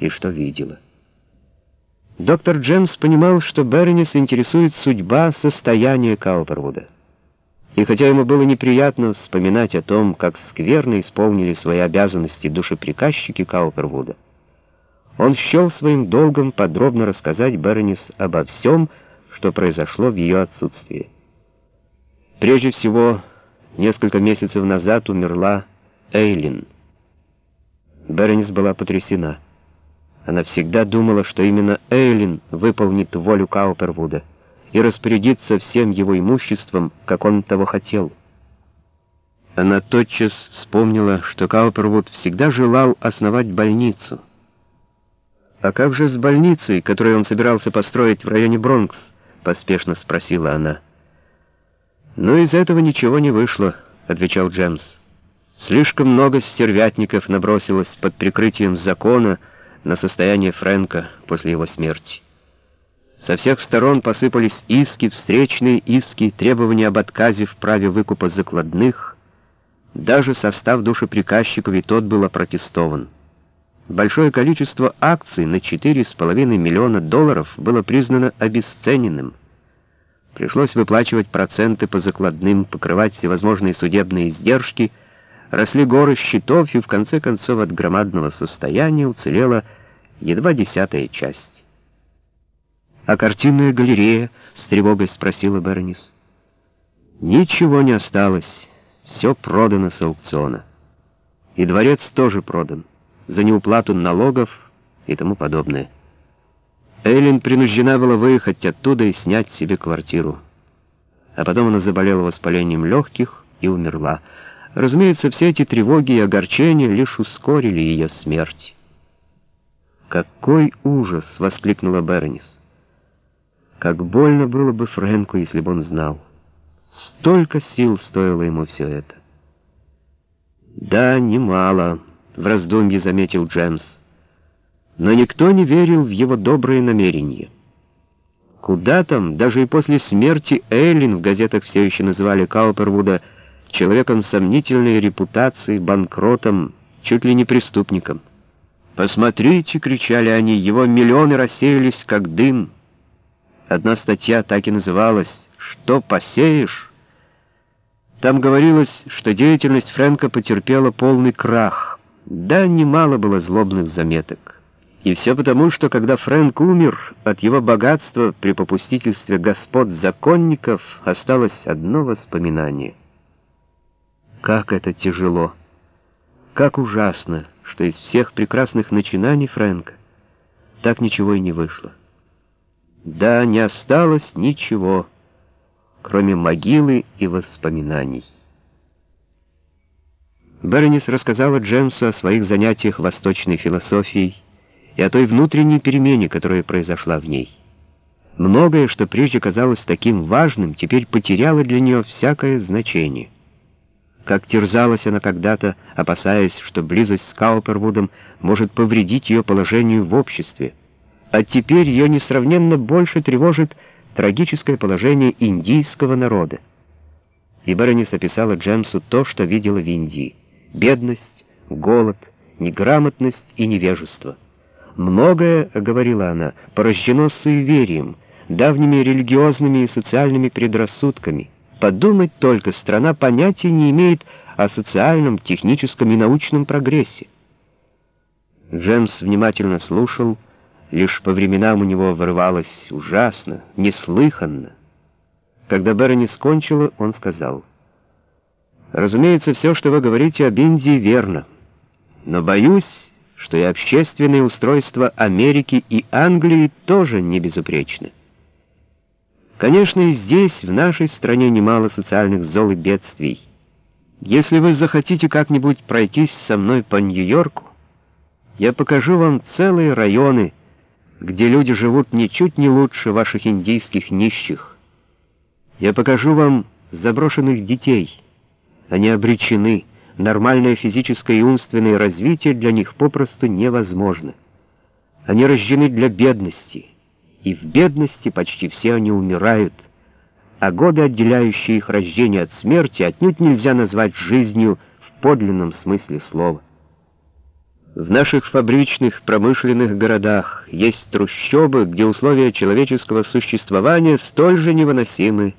и что видела. Доктор Джемс понимал, что Бернис интересует судьба состояния Каупервуда. И хотя ему было неприятно вспоминать о том, как скверно исполнили свои обязанности душеприказчики Каупервуда, он счел своим долгом подробно рассказать Бернис обо всем, что произошло в ее отсутствии. Прежде всего, несколько месяцев назад умерла Эйлин. Бернис была потрясена. Она всегда думала, что именно Эйлин выполнит волю Каупервуда и распорядится всем его имуществом, как он того хотел. Она тотчас вспомнила, что Каупервуд всегда желал основать больницу. «А как же с больницей, которую он собирался построить в районе Бронкс?» — поспешно спросила она. «Ну, из этого ничего не вышло», — отвечал Джемс. «Слишком много стервятников набросилось под прикрытием закона на состояние Фрэнка после его смерти». Со всех сторон посыпались иски, встречные иски, требования об отказе в праве выкупа закладных. Даже состав душеприказчиков и тот был опротестован. Большое количество акций на 4,5 миллиона долларов было признано обесцененным. Пришлось выплачивать проценты по закладным, покрывать всевозможные судебные издержки, росли горы счетов, и в конце концов от громадного состояния уцелела едва десятая часть. «А картинная галерея?» — с тревогой спросила Бернис. «Ничего не осталось. Все продано с аукциона. И дворец тоже продан. За неуплату налогов и тому подобное. Эйлин принуждена была выехать оттуда и снять себе квартиру. А потом она заболела воспалением легких и умерла. Разумеется, все эти тревоги и огорчения лишь ускорили ее смерть. «Какой ужас!» — воскликнула Бернис. Как больно было бы Фрэнку, если бы он знал. Столько сил стоило ему все это. «Да, немало», — в раздумье заметил Джемс. Но никто не верил в его добрые намерения. Куда там, даже и после смерти Эйлин в газетах все еще называли Каупервуда человеком сомнительной репутации, банкротом, чуть ли не преступником. «Посмотрите!» — кричали они, — его миллионы рассеялись, как дым. Одна статья так и называлась «Что посеешь?». Там говорилось, что деятельность Фрэнка потерпела полный крах. Да, немало было злобных заметок. И все потому, что когда Фрэнк умер, от его богатства при попустительстве господ-законников осталось одно воспоминание. Как это тяжело! Как ужасно, что из всех прекрасных начинаний Фрэнка так ничего и не вышло. Да, не осталось ничего, кроме могилы и воспоминаний. Бернис рассказала Джемсу о своих занятиях восточной философией и о той внутренней перемене, которая произошла в ней. Многое, что прежде казалось таким важным, теперь потеряло для нее всякое значение. Как терзалась она когда-то, опасаясь, что близость с Каупервудом может повредить ее положению в обществе, а теперь ее несравненно больше тревожит трагическое положение индийского народа. И Баронис описала Джемсу то, что видела в Индии. Бедность, голод, неграмотность и невежество. Многое, говорила она, порождено суеверием, давними религиозными и социальными предрассудками. Подумать только, страна понятия не имеет о социальном, техническом и научном прогрессе. Джемс внимательно слушал, Лишь по временам у него вырывалось ужасно, неслыханно. Когда Берни скончила, он сказал, «Разумеется, все, что вы говорите об Индии, верно. Но боюсь, что и общественное устройство Америки и Англии тоже не безупречны. Конечно, и здесь, в нашей стране, немало социальных зол и бедствий. Если вы захотите как-нибудь пройтись со мной по Нью-Йорку, я покажу вам целые районы, где люди живут ничуть не лучше ваших индийских нищих. Я покажу вам заброшенных детей. Они обречены, нормальное физическое и умственное развитие для них попросту невозможно. Они рождены для бедности, и в бедности почти все они умирают, а годы, отделяющие их рождение от смерти, отнюдь нельзя назвать жизнью в подлинном смысле слова. В наших фабричных, промышленных городах есть трущобы, где условия человеческого существования столь же невыносимы,